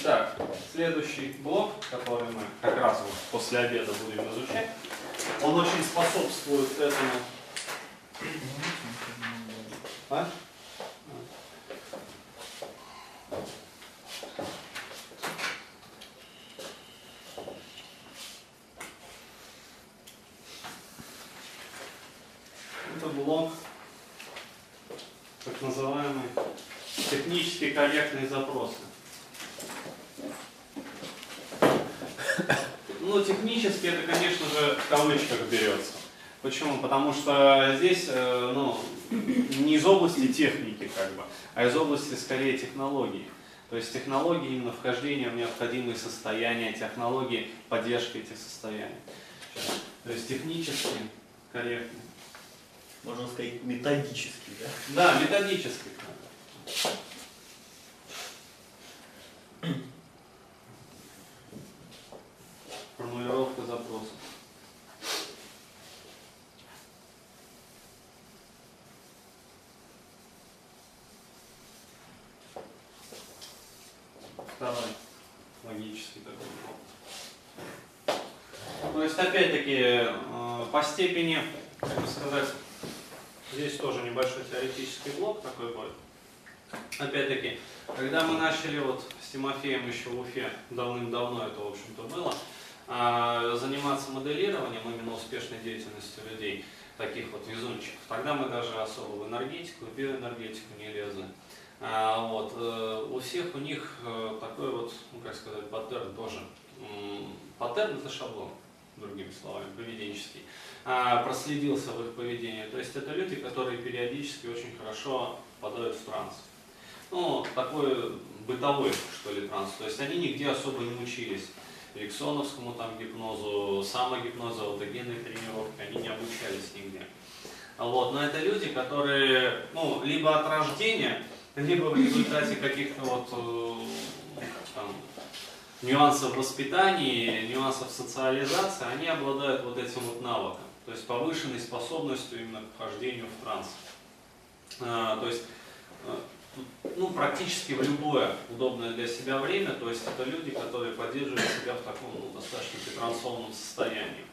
Итак, следующий блок, который мы как раз вот после обеда будем изучать, он очень способствует этому. А? Это блок так называемый технически корректные запросы. Ну, технически это, конечно же, в кавычках берется. Почему? Потому что здесь, э, ну, не из области техники, как бы, а из области, скорее, технологии. То есть технологии именно вхождения в необходимые состояния, технологии поддержки этих состояний. То есть технически корректно. Можно сказать, методически, да? Да, методически. Формулировка запроса. Второй логический такой блок. То есть, опять-таки, э, по степени, как бы сказать, здесь тоже небольшой теоретический блок такой будет. Опять-таки, когда мы начали вот с Тимофеем еще в Уфе, давным-давно это, в общем-то, было, а, заниматься моделированием именно успешной деятельностью людей, таких вот везунчиков, тогда мы даже особо в энергетику, в биоэнергетику не лезли. А, вот, э, у всех у них э, такой вот, ну как сказать, паттерн тоже. Паттерн это шаблон, другими словами, поведенческий. А, проследился в их поведении. То есть это люди, которые периодически очень хорошо впадают в транс. Ну, такой бытовой, что ли, транс. То есть они нигде особо не учились. Эриксоновскому там гипнозу, самогипнозу, аутогенной тренировке, они не обучались нигде. Вот, но это люди, которые, ну, либо от рождения, либо в результате каких-то вот э, там, нюансов воспитания, нюансов социализации, они обладают вот этим вот навыком, то есть повышенной способностью именно к вхождению в транс. А, то есть, э, ну, практически в любое удобное для себя время, то есть это люди, которые поддерживают себя в таком ну, достаточно трансовом состоянии.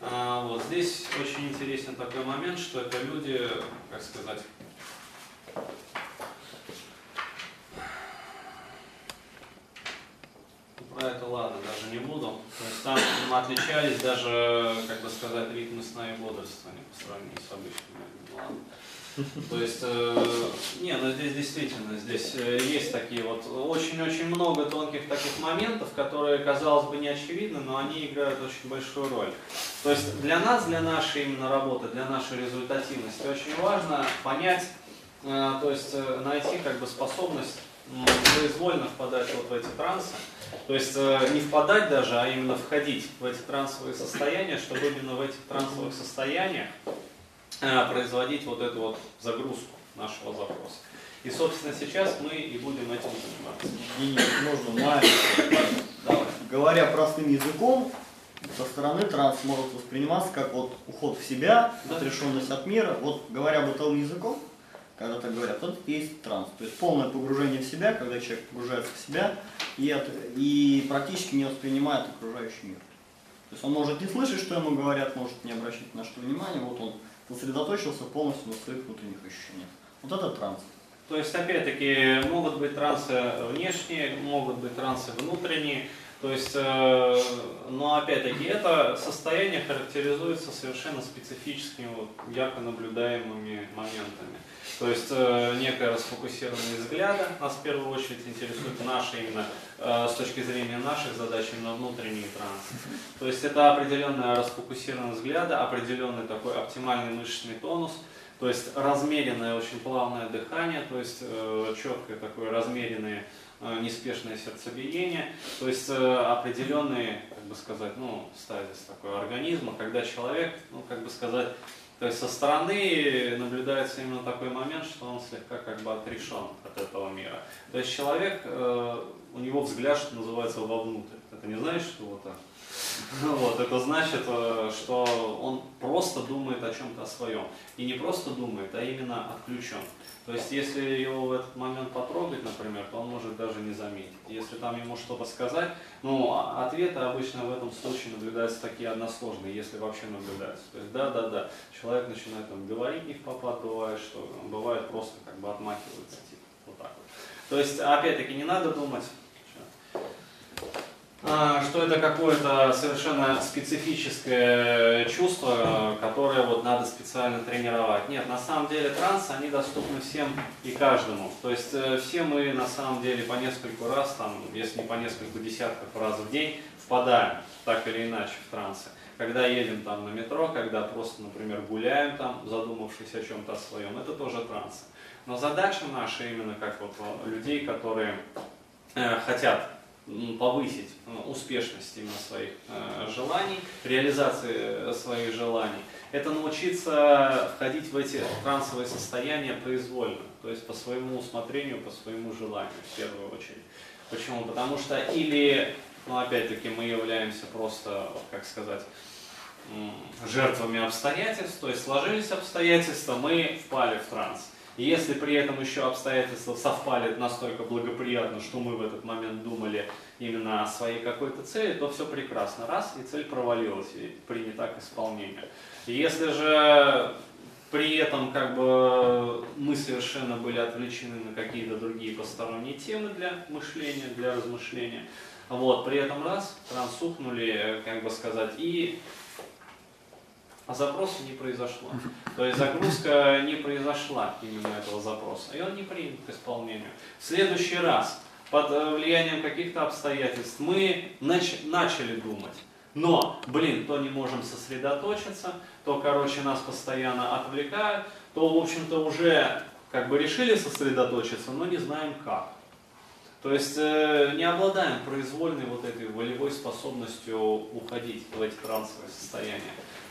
А, вот здесь очень интересен такой момент, что это люди, как сказать, про это ладно, даже не буду. То есть там мы отличались даже, как бы сказать, ритмы сна и бодрствования по сравнению с обычными. Ладно. То есть, э, не, ну здесь действительно, здесь э, есть такие вот, очень-очень много тонких таких моментов, которые, казалось бы, не очевидны, но они играют очень большую роль. То есть для нас, для нашей именно работы, для нашей результативности очень важно понять, э, то есть э, найти как бы способность произвольно впадать вот в эти трансы, то есть э, не впадать даже, а именно входить в эти трансовые состояния, чтобы именно в этих трансовых состояниях э, производить вот эту вот загрузку нашего запроса. И, собственно, сейчас мы и будем этим заниматься. И можно. Давай. Говоря простым языком, со стороны транс может восприниматься как вот уход в себя, Да. отрешенность от мира. Вот говоря бытовым языком, когда так говорят, это есть транс. То есть полное погружение в себя, когда человек погружается в себя и, от- и практически не воспринимает окружающий мир. То есть он может не слышать, что ему говорят, может не обращать на что внимания, вот он сосредоточился полностью на своих внутренних ощущениях. Вот это транс. То есть, опять-таки, могут быть трансы внешние, могут быть трансы внутренние. То есть, э, но опять-таки, это состояние характеризуется совершенно специфическими, вот, ярко наблюдаемыми моментами. То есть, э, некое расфокусированные взгляды, нас в первую очередь интересует наши именно, э, с точки зрения наших задач, именно внутренний транс. То есть, это определенная расфокусированность взгляда, определенный такой оптимальный мышечный тонус, то есть размеренное, очень плавное дыхание, то есть четкое такое размеренное, неспешное сердцебиение, то есть э, определенный, как бы сказать, ну, стазис такой организма, когда человек, ну, как бы сказать, то есть со стороны наблюдается именно такой момент, что он слегка как бы отрешен от этого мира. То есть человек, э, у него взгляд, что называется, вовнутрь. Это не значит, что вот это значит, э, что он просто думает о чем-то своем. И не просто думает, а именно отключен. То есть, если его в этот момент потрогать, например, то он может даже не заметить. Если там ему что-то сказать, ну, а ответы обычно в этом случае наблюдаются такие односложные, если вообще наблюдаются. То есть, да, да, да, человек начинает там говорить не в попад, бывает, что бывает просто как бы отмахивается, типа, вот так вот. То есть, опять-таки, не надо думать, что это какое-то совершенно специфическое чувство, которое вот надо специально тренировать. Нет, на самом деле трансы, они доступны всем и каждому. То есть э, все мы на самом деле по нескольку раз, там, если не по нескольку десятков раз в день, впадаем так или иначе в трансы. Когда едем там на метро, когда просто, например, гуляем там, задумавшись о чем-то своем, это тоже трансы. Но задача наша именно как вот людей, которые э, хотят повысить э, успешность именно своих э, желаний, реализации своих желаний, это научиться входить в эти трансовые состояния произвольно, то есть по своему усмотрению, по своему желанию в первую очередь. Почему? Потому что или, ну опять-таки, мы являемся просто, как сказать, жертвами обстоятельств, то есть сложились обстоятельства, мы впали в транс. И если при этом еще обстоятельства совпали настолько благоприятно, что мы в этот момент думали именно о своей какой-то цели, то все прекрасно. Раз, и цель провалилась, и принята к исполнению. Если же при этом как бы мы совершенно были отвлечены на какие-то другие посторонние темы для мышления, для размышления, вот, при этом раз, трансухнули, как бы сказать, и а запроса не произошло. То есть загрузка не произошла именно этого запроса, и он не принят к исполнению. В следующий раз, под э, влиянием каких-то обстоятельств, мы нач- начали думать. Но, блин, то не можем сосредоточиться, то, короче, нас постоянно отвлекают, то, в общем-то, уже как бы решили сосредоточиться, но не знаем как. То есть э, не обладаем произвольной вот этой волевой способностью уходить в эти трансовые состояния.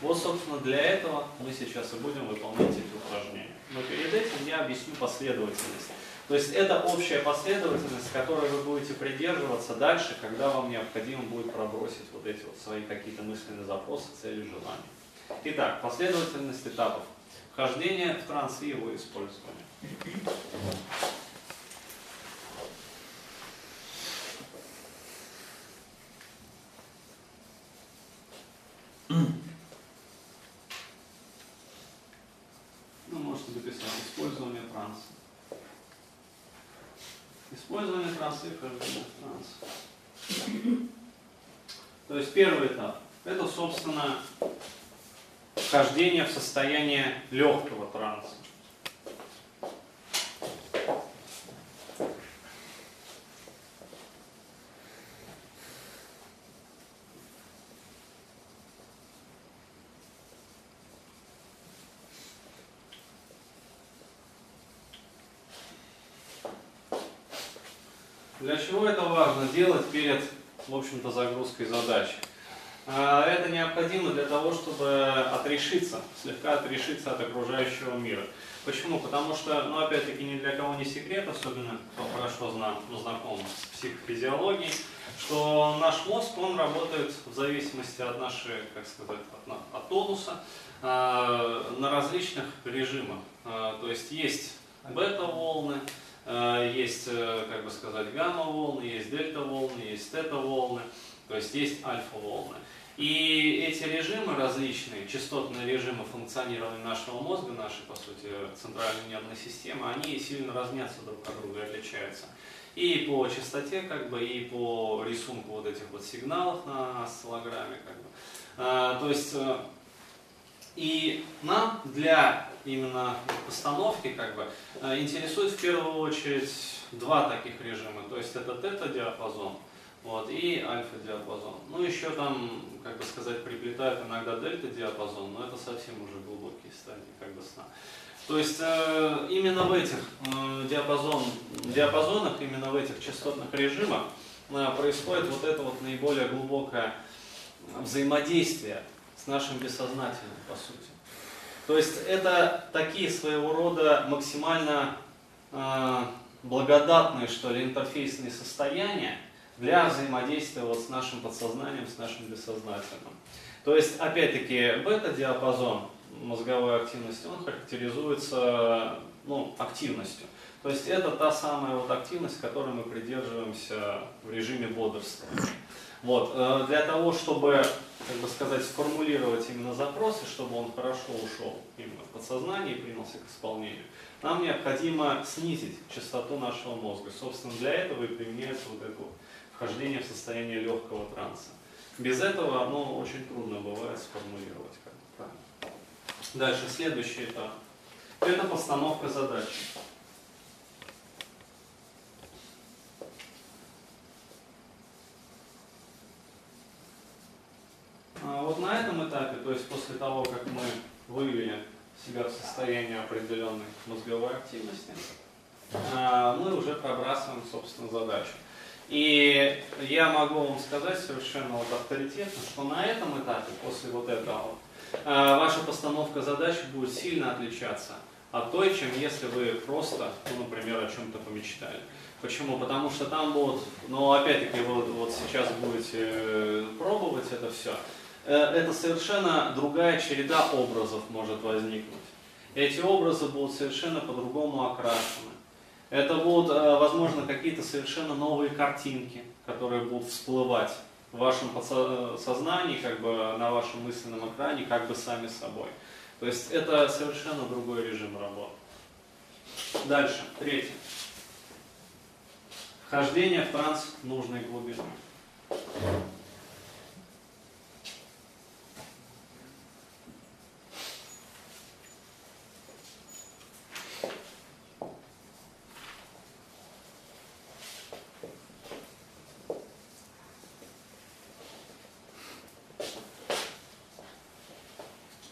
Вот, собственно, для этого мы сейчас и будем выполнять эти упражнения. Но перед этим я объясню последовательность. То есть это общая последовательность, которой вы будете придерживаться дальше, когда вам необходимо будет пробросить вот эти вот свои какие-то мысленные запросы, цели, желания. Итак, последовательность этапов. Вхождение в транс и его использование. Mm. можете записать использование транса. Использование транса и вхождение в транс. То есть первый этап – это, собственно, вхождение в состояние легкого транса. Для чего это важно делать перед, в общем-то, загрузкой задачи? А, это необходимо для того, чтобы отрешиться, слегка отрешиться от окружающего мира. Почему? Потому что, ну, опять-таки, ни для кого не секрет, особенно кто хорошо знам, знаком с психофизиологией, что наш мозг, он работает в зависимости от нашей, как сказать, от, тонуса, э, на различных режимах. Э, то есть есть бета-волны, есть, э, как бы сказать, гамма-волны, есть дельта-волны, есть тета-волны, то есть есть альфа-волны. И эти режимы различные, частотные режимы функционирования нашего мозга, нашей, по сути, центральной нервной системы, они сильно разнятся друг от друга отличаются. И по частоте, как бы, и по рисунку вот этих вот сигналов на осциллограмме, как бы. А, то есть, и нам для именно постановки как бы, э, интересует в первую очередь два таких режима. То есть это тета-диапазон вот, и альфа-диапазон. Ну, еще там, как бы сказать, приплетают иногда дельта-диапазон, но это совсем уже глубокие стадии как бы сна. То есть э, именно в этих э, диапазон, диапазонах, именно в этих частотных режимах происходит вот это вот наиболее глубокое взаимодействие с нашим бессознательным, по сути. То есть это такие своего рода максимально э, благодатные, что ли, интерфейсные состояния, для взаимодействия вот с нашим подсознанием, с нашим бессознательным. То есть, опять-таки, бета-диапазон мозговой активности, он характеризуется ну, активностью. То есть это та самая вот активность, которой мы придерживаемся в режиме бодрствования. Вот. Э, для того, чтобы, как бы сказать, сформулировать именно запросы, чтобы он хорошо ушел именно в подсознание и принялся к исполнению, нам необходимо снизить частоту нашего мозга. Собственно, для этого и применяется вот это вхождение в состояние легкого транса. Без этого ну, очень трудно бывает сформулировать. Как. Дальше, следующий этап. Это постановка задачи. А вот на этом этапе, то есть после того, как мы вывели себя в состояние определенной мозговой активности, а, мы уже пробрасываем, собственно, задачу. И я могу вам сказать совершенно вот авторитетно, что на этом этапе, после вот этого, а, ваша постановка задач будет сильно отличаться от той, чем если вы просто, ну, например, о чем-то помечтали. Почему? Потому что там будут, ну, опять-таки, вот, вот сейчас будете э, пробовать это все, это совершенно другая череда образов может возникнуть. Эти образы будут совершенно по-другому окрашены. Это будут, э, возможно, какие-то совершенно новые картинки, которые будут всплывать в вашем сознании, как бы на вашем мысленном экране, как бы сами собой. То есть это совершенно другой режим работы. Дальше, третье. Вхождение в транс нужной глубины.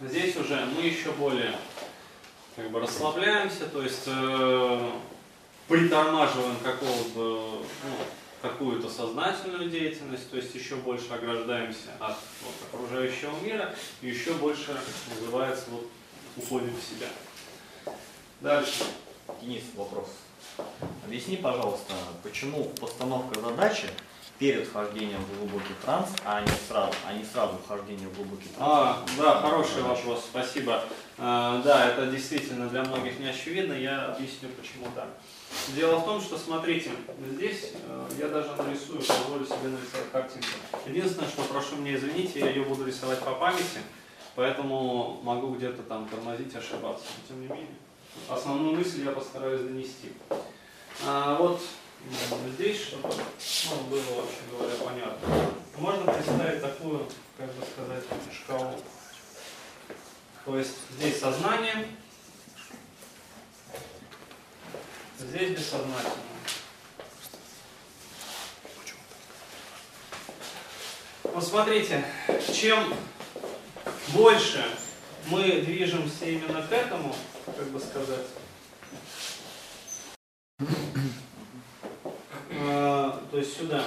Здесь уже мы еще более как бы расслабляемся, то есть э, притормаживаем какого-то, ну, какую-то сознательную деятельность, то есть еще больше ограждаемся от вот, окружающего мира, и еще больше называется вот уходим в себя. Дальше. Денис, вопрос. Объясни, пожалуйста, почему постановка задачи перед вхождением в глубокий транс, а не сразу, а не сразу вхождение в глубокий транс? А, да, хороший вопрос, спасибо. А, да, это действительно для многих не очевидно, я объясню почему так. Дело в том, что, смотрите, здесь э, я даже нарисую, позволю себе нарисовать картинку. Единственное, что прошу меня извинить, я ее буду рисовать по памяти, поэтому могу где-то там тормозить, ошибаться. Но тем не менее, основную мысль я постараюсь донести. А, вот здесь, чтобы ну, было, вообще говоря, понятно. Можно представить такую, как бы сказать, шкалу. То есть здесь сознание, здесь бессознательное. Вот смотрите, чем больше мы движемся именно к этому, как бы сказать, то есть сюда,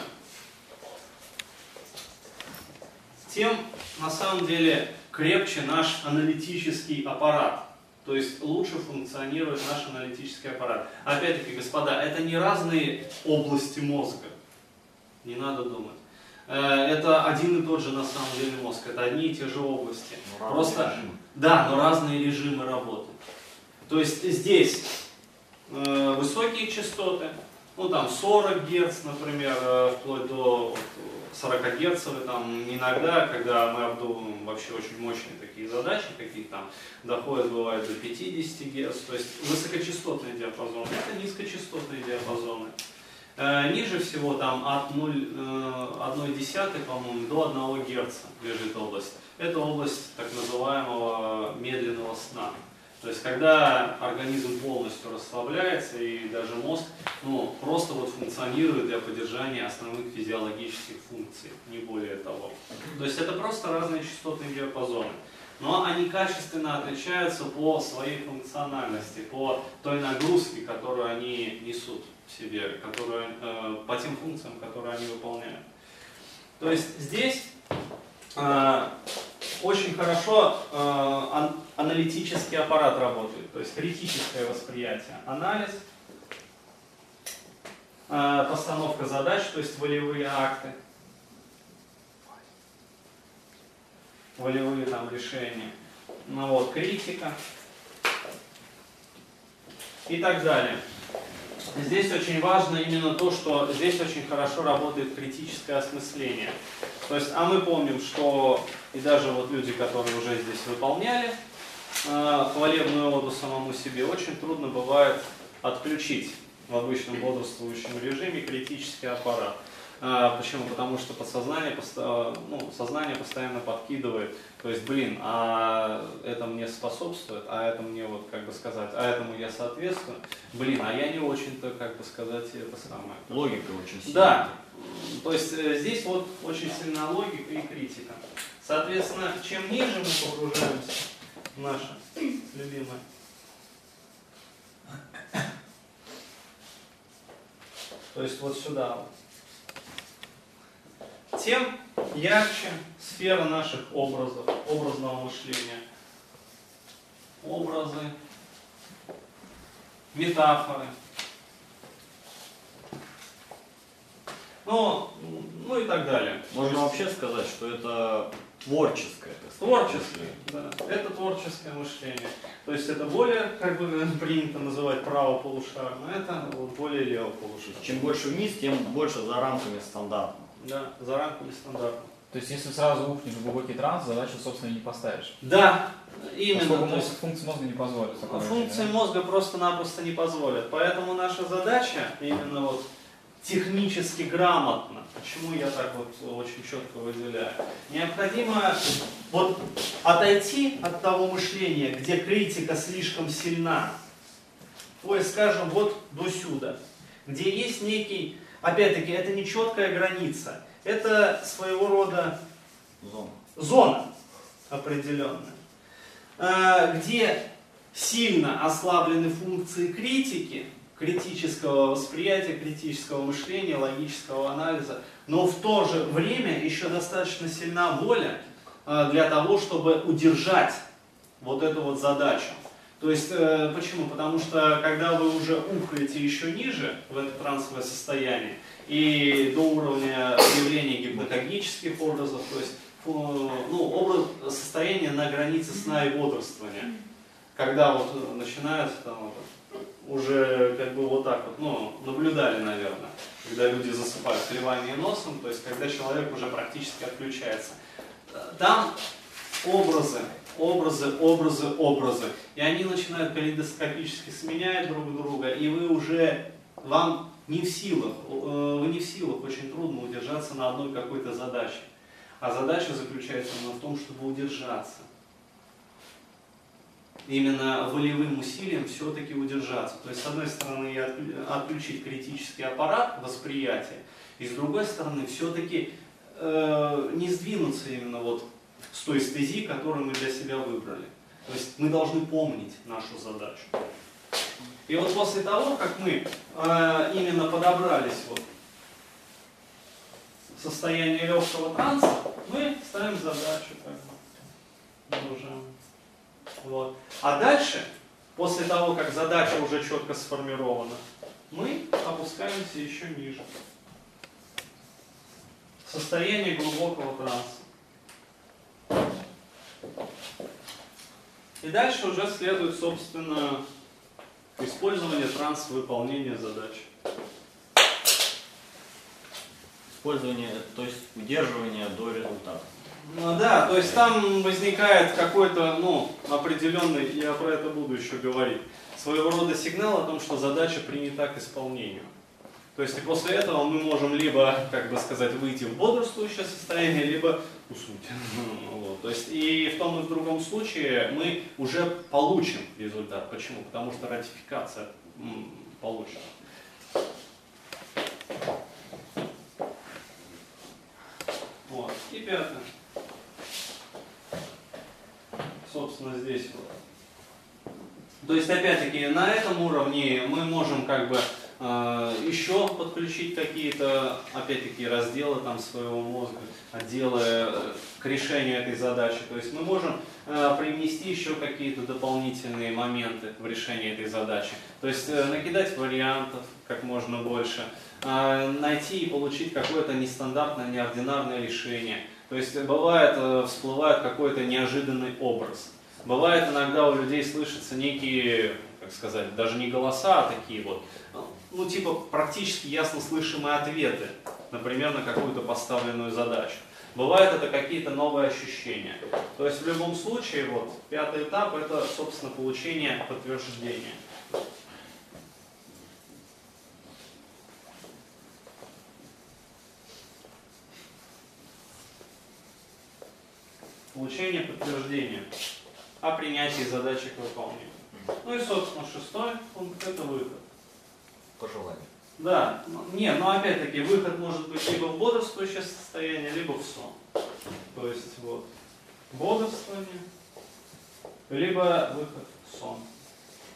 тем на самом деле крепче наш аналитический аппарат. То есть лучше функционирует наш аналитический аппарат. Опять-таки, господа, это не разные области мозга. Не надо думать. Э, это один и тот же на самом деле мозг. Это одни и те же области. Но Просто, режимы. да, но разные режимы работы. То есть здесь э, высокие частоты, ну там 40 Гц, например, э, вплоть до 40 Гц, там иногда, когда мы обдумываем вообще очень мощные такие задачи, какие там доходят бывает до 50 Гц, то есть высокочастотные диапазоны, это низкочастотные диапазоны. Э, ниже всего там от 0,1, по-моему, до 1 Гц лежит область. Это область так называемого медленного сна. То есть, когда организм полностью расслабляется и даже мозг ну, просто вот функционирует для поддержания основных физиологических функций, не более того. То есть, это просто разные частотные диапазоны. Но они качественно отличаются по своей функциональности, по той нагрузке, которую они несут в себе, которую, э, по тем функциям, которые они выполняют. То есть здесь э, очень хорошо э, ан аналитический аппарат работает, то есть критическое восприятие, анализ, э, постановка задач, то есть волевые акты, волевые там решения, ну вот, критика и так далее. Здесь очень важно именно то, что здесь очень хорошо работает критическое осмысление. То есть, а мы помним, что и даже вот люди, которые уже здесь выполняли э, хвалебную оду самому себе, очень трудно бывает отключить в обычном бодрствующем режиме критический аппарат. А, почему? Потому что подсознание, ну, сознание постоянно подкидывает, то есть, блин, а это мне способствует, а это мне вот, как бы сказать, а этому я соответствую, блин, а я не очень-то, как бы сказать, это самое. Логика очень сильная. Да, то есть э, здесь вот очень сильная логика и критика. Соответственно, чем ниже мы погружаемся в наше любимое то есть вот сюда вот, тем ярче сфера наших образов, образного мышления. Образы, метафоры. Ну, ну и так далее. Можно вообще сказать, что это творческое. Творческое, да. Это творческое мышление. То есть это более, как бы принято называть право полушарно, это вот более лево полушарно. Чем больше вниз, тем больше за рамками стандарта. Да, за рамками стандарта. То есть, если сразу ухнешь в глубокий транс, задачу, собственно, не поставишь. Да, именно. Поскольку мозг, функции мозга не позволят. Функции да? мозга просто-напросто не позволят. Поэтому наша задача именно вот технически грамотно, почему я так вот очень четко выделяю, необходимо вот отойти от того мышления, где критика слишком сильна, есть, скажем, вот до сюда, где есть некий Опять-таки, это не четкая граница. Это своего рода зона, зона определенная, э, где сильно ослаблены функции критики, критического восприятия, критического мышления, логического анализа, но в то же время еще достаточно сильна воля э, для того, чтобы удержать вот эту вот задачу. То есть, э, почему? Потому что, когда вы уже ухаете еще ниже в это трансовое состояние, и до уровня явления гипнокогнических образов, то есть, ну, образ, состояние на границе сна и бодрствования, когда вот начинаются там уже как бы вот так вот, ну, наблюдали, наверное, когда люди засыпают клевание носом, то есть, когда человек уже практически отключается. Там образы образы, образы, образы. И они начинают калейдоскопически сменять друг друга, и вы уже, вам не в силах, э, вы не в силах, очень трудно удержаться на одной какой-то задаче. А задача заключается именно в том, чтобы удержаться. Именно волевым усилием все-таки удержаться. То есть, с одной стороны, отключить критический аппарат восприятия, и с другой стороны, все-таки э, не сдвинуться именно вот с той стези, которую мы для себя выбрали. То есть мы должны помнить нашу задачу. И вот после того, как мы э, именно подобрались вот в состояние легкого транса, мы ставим задачу. Вот. А дальше, после того, как задача уже четко сформирована, мы опускаемся еще ниже. Состояние глубокого транса. И дальше уже следует, собственно, использование транс выполнения задач. Использование, то есть удерживание до результата. Ну, да, то есть там возникает какой-то, ну, определенный, я про это буду еще говорить, своего рода сигнал о том, что задача принята к исполнению. То есть и после этого мы можем либо, как бы сказать, выйти в бодрствующее состояние, либо уснуть. Вот. То есть и в том и в другом случае мы уже получим результат. Почему? Потому что ратификация получена. Вот. И пятое. Собственно, здесь вот. То есть, опять-таки, на этом уровне мы можем как бы еще подключить какие-то, опять-таки, разделы там своего мозга, отделы э, к решению этой задачи. То есть мы можем э, привнести еще какие-то дополнительные моменты в решении этой задачи. То есть э, накидать вариантов как можно больше, э, найти и получить какое-то нестандартное, неординарное решение. То есть бывает, всплывает какой-то неожиданный образ. Бывает иногда у людей слышатся некие, как сказать, даже не голоса, а такие вот, ну типа практически ясно слышимые ответы, например, на какую-то поставленную задачу. Бывает это какие-то новые ощущения. То есть в любом случае, вот, пятый этап это, собственно, получение подтверждения. Получение подтверждения о принятии задачи к выполнению. Ну и, собственно, шестой пункт – это выход. По желанию. Да, ну, не, но опять-таки выход может быть либо в бодрствующее состояние, либо в сон. То есть вот бодрствование, либо выход в сон.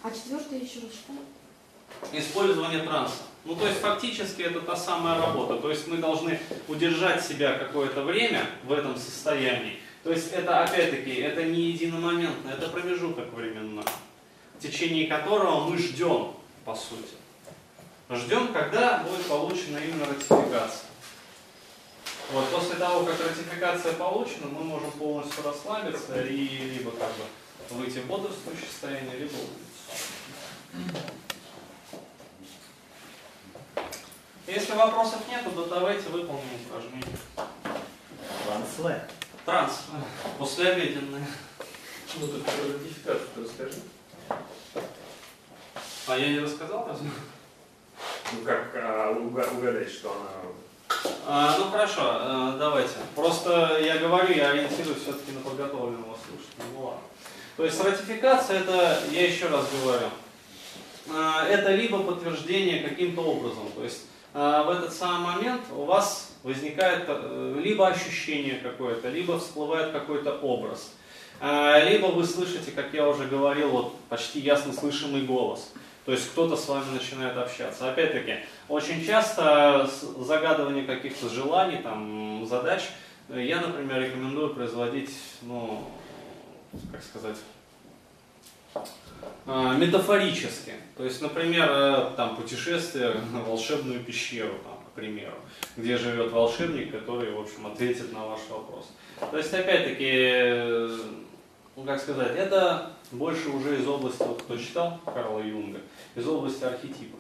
А четвертое еще раз что? Использование транса. Ну, то есть фактически это та самая работа. То есть мы должны удержать себя какое-то время в этом состоянии. То есть это, опять-таки, это не единомоментно, это промежуток временной, в течение которого мы ждем, по сути. Ждем, когда будет получена именно ратификация. Вот, после того, как ратификация получена, мы можем полностью расслабиться и либо как бы выйти в бодрствующее состояние, либо сон. Если вопросов нет, то давайте выполним упражнение. Трансле. Транс. Послеобеденное. Ну, тут про ратификацию расскажи. А я не рассказал разве? Ну, как а, уга- угадать, что она... А, ну хорошо, э, давайте. Просто я говорю, я ориентируюсь все-таки на подготовленного слушателя. Ну. То есть ратификация это, я еще раз говорю, э, это либо подтверждение каким-то образом. То есть э, в этот самый момент у вас возникает э, либо ощущение какое-то, либо всплывает какой-то образ. Э, Либо вы слышите, как я уже говорил, вот почти ясно слышимый голос. То есть кто-то с вами начинает общаться. Опять-таки, очень часто с- загадывание каких-то желаний, там, задач, э, я, например, рекомендую производить, ну, как сказать, э, метафорически. То есть, например, э, там, путешествие на волшебную пещеру, там, к примеру, где живет волшебник, который, в общем, ответит на ваш вопрос. То есть, опять-таки, э, ну, как сказать, это больше уже из области, вот кто читал Карла Юнга, из области архетипов.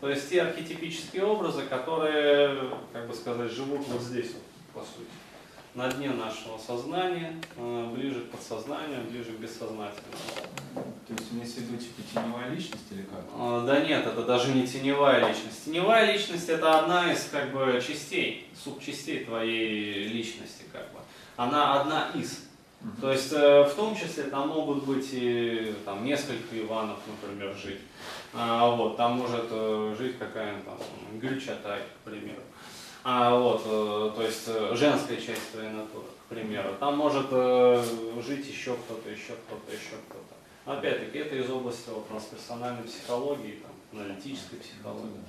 То есть те архетипические образы, которые, как бы сказать, живут вот здесь, вот, по сути, на дне нашего сознания, э, ближе к подсознанию, ближе к бессознательному. То есть имеется в виду типа теневая личность или как? Э, Да нет, это даже не теневая личность. Теневая личность это одна из как бы частей, субчастей твоей личности как бы. Она одна из. То есть э, в том числе там могут быть и там, несколько Иванов, например, жить. А, вот, там может э, жить какая-нибудь там Гюльчатай, к примеру. А, вот, э, то есть женская часть твоей натуры, к примеру. Там может жить еще кто-то, еще кто-то, еще кто-то. Опять-таки, это из области вот, трансперсональной психологии, там, аналитической психологии.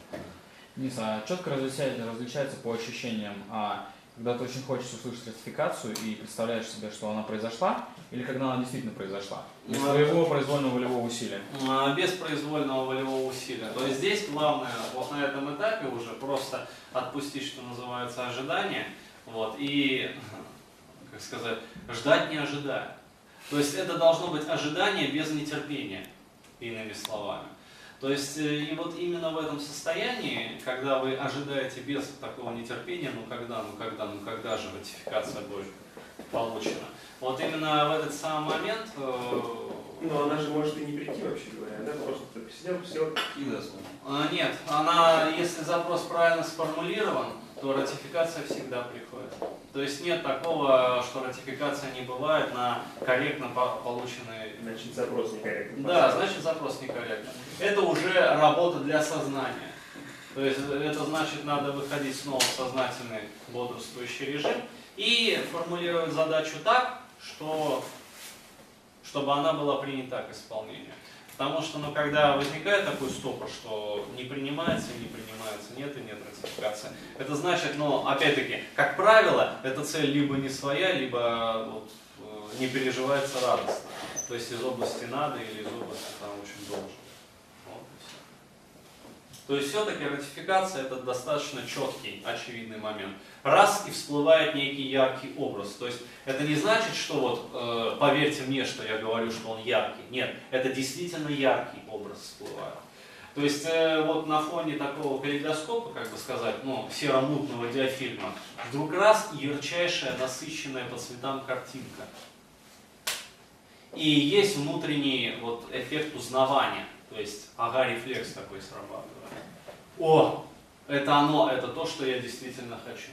Денис, а четко различается, различается по ощущениям, а, когда ты очень хочешь услышать ратификацию и представляешь себе, что она произошла, или когда она действительно произошла? Без Ну, твоего произвольного волевого усилия. А, без произвольного волевого усилия. То есть здесь главное вот на этом этапе уже просто отпустить, что называется, ожидание, вот, и, как сказать, ждать не ожидая. То есть это должно быть ожидание без нетерпения, иными словами. То есть э, и вот именно в этом состоянии, когда вы ожидаете без такого нетерпения, ну когда, ну когда, ну когда же ратификация будет получена. Вот именно в этот самый момент э, Ну, она же может и не прийти, вообще говоря. Она просто так сидел, все. И. А, Нет, она, если запрос правильно сформулирован, то ратификация всегда приходит. То есть нет такого, что ратификация не бывает на корректно по- полученный... Значит, запрос некорректный. Да, значит запрос некорректный. Это уже работа для сознания. То есть это значит, надо выходить снова в сознательный бодрствующий режим и формулировать задачу так, что, чтобы она была принята к исполнению. Потому что, ну, когда возникает такой стопор, что не принимается, не принимается, нет и нет ратификации, это значит, ну, опять-таки, как правило, эта цель либо не своя, либо вот, э, не переживается радостно. То есть из области надо или из области там очень должен. То есть все-таки ратификация это достаточно четкий, очевидный момент. Раз и всплывает некий яркий образ. То есть это не значит, что вот э, поверьте мне, что я говорю, что он яркий. Нет, это действительно яркий образ всплывает. То есть э, вот на фоне такого калейдоскопа, как бы сказать, ну, серо-мутного диафильма, вдруг раз ярчайшая, насыщенная по цветам картинка. И есть внутренний вот эффект узнавания, то есть ага-рефлекс такой срабатывает. О, это оно, это то, что я действительно хочу.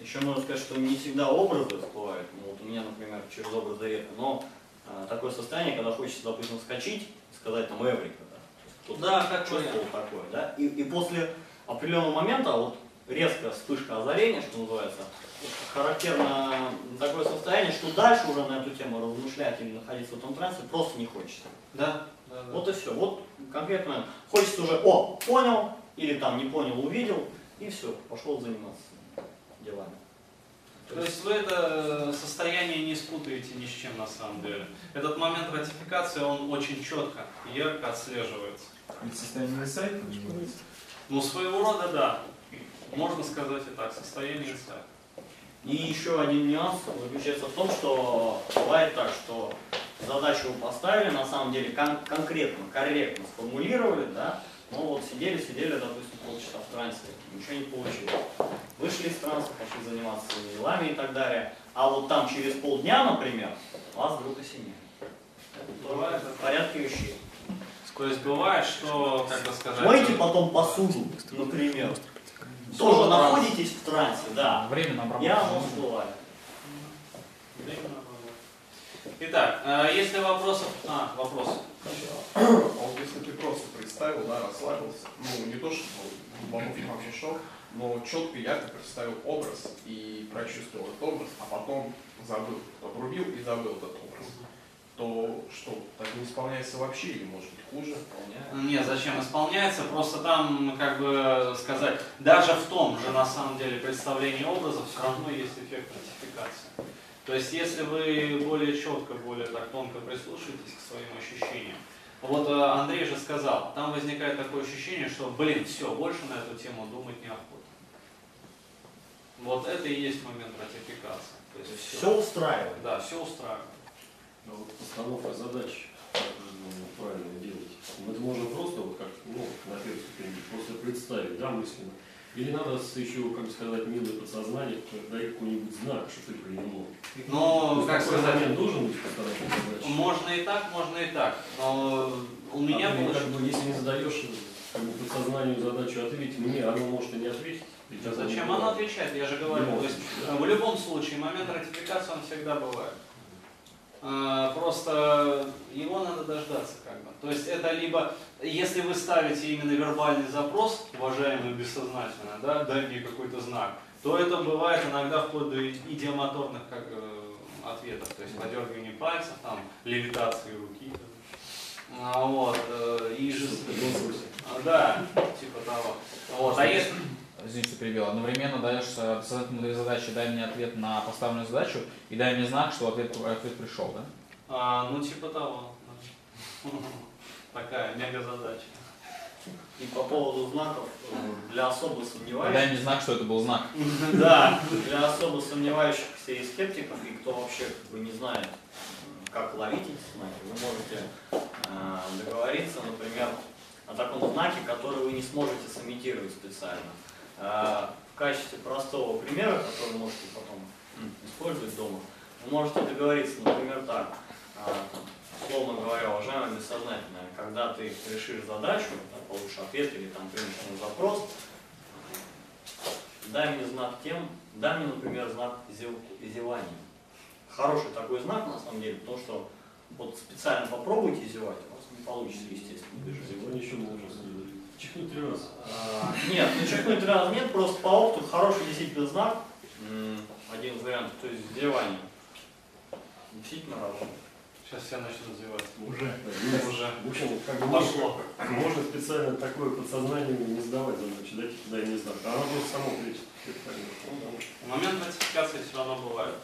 Еще можно сказать, что не всегда образы всплывают. Ну, вот у меня, например, через образы редко, но э, такое состояние, когда хочется, допустим, вскочить и сказать там эврика, да. Да, как чувствовал вариант. такое, да. И, и после определенного момента, вот резкая вспышка озарения, что называется, характерно такое состояние, что дальше уже на эту тему размышлять или находиться в этом трансе просто не хочется. Да, да, да. Вот и все. Вот конкретно хочется уже, о, понял, или там не понял, увидел, и все, пошел заниматься делами. То есть вы это состояние не спутаете ни с чем на самом деле. Этот момент ратификации, он очень четко, ярко отслеживается. Это состояние инсайта? Ну, своего рода, да. Можно сказать и так, состояние инсайта. И еще один нюанс заключается в том, что бывает так, что задачу поставили, на самом деле кон- конкретно, корректно сформулировали, да, но вот сидели, сидели, допустим, полчаса в трансе, ничего не получилось. Вышли из транса, пошли заниматься своими делами и так далее. А вот там через полдня, например, вас вдруг осенило. Это тоже в порядке вещей. То есть бывает, что, как бы сказать... Моете потом посуду, например. Тоже находитесь в трансе, да. Временно Я обработано. вам всплываю. Временно. Итак, э, если вопросов... А, вопросы. А вот если ты просто представил, да, расслабился, ну не то, что глубоко вообще шок, но четко, ярко представил образ и прочувствовал этот образ, а потом забыл, обрубил и забыл этот образ, то что, так не исполняется вообще или может быть хуже? Выполняю. Нет, зачем исполняется, просто там, как бы сказать, даже в том же, на самом деле, представлении образа все равно есть эффект ратификации. То есть, если вы более четко, более так тонко прислушаетесь к своим ощущениям, вот э, Андрей же сказал, там возникает такое ощущение, что, блин, все, больше на эту тему думать неохота. Вот это и есть момент ратификации. То есть все. Все устраивает. Да, все устраивает. А вот постановка задач, как ну, правильно делать? Ну, Это можно просто, вот как, ну, на первой ступени, просто представить, да, мысленно. Или надо с еще, как сказать, милое подсознание, дать какой-нибудь знак, что ты принимал. Но, То как сказать, должен быть задачи. можно и так, можно и так. Но у меня а было... как бы, если не задаешь как бы, подсознанию задачу ответить мне, оно может и не ответить. Зачем оно отвечает? Я же говорю. То есть, э, в любом случае, момент ратификации он всегда бывает. Э, Просто его надо дождаться как бы. То есть это либо, если вы ставите именно вербальный запрос, уважаемый бессознательно, да, дай мне какой-то знак, то это бывает иногда вплоть до идиомоторных как, э, ответов, то есть подергивание пальцев, там, левитации руки. А, Вот, э, и же... А, Да, типа того. Вот, а если... Извините, перебил. Одновременно даешь э, бессознательному две задачи, дай мне ответ на поставленную задачу и дай мне знак, что ответ, ответ пришел, да? А, ну, типа того. Такая мега задача. И по поводу знаков, э, для особо И дай сомневающихся, мне знак, что это был знак. да, для особо сомневающихся и скептиков, и кто вообще как бы не знает, как ловить эти знаки, вы можете э, договориться, например, о таком знаке, который вы не сможете сымитировать специально. Э, в качестве простого примера, который можете потом использовать дома, вы можете договориться, например, так, э, условно говоря, уважаемое бессознательное, когда ты решишь задачу, да, получишь ответ или там примешь запрос, дай мне знак тем, дай мне, например, знак зев- зевания. Хороший такой знак, на самом деле, потому что вот специально попробуйте зевать, у вас не получится, естественно, можно сказать. Чихнуть три раза. а, Нет, ну чихнуть раз нет, просто по опыту хороший действительно знак, один из вариантов, то есть зевание. Действительно работает. Сейчас все начнут зевать. Уже. Ну, Уже. В общем, как бы Пошло. можно, можно специально такое подсознание не сдавать задачу, дайте туда и не знак. А оно просто само понятно. Момент нотификации все равно бывает.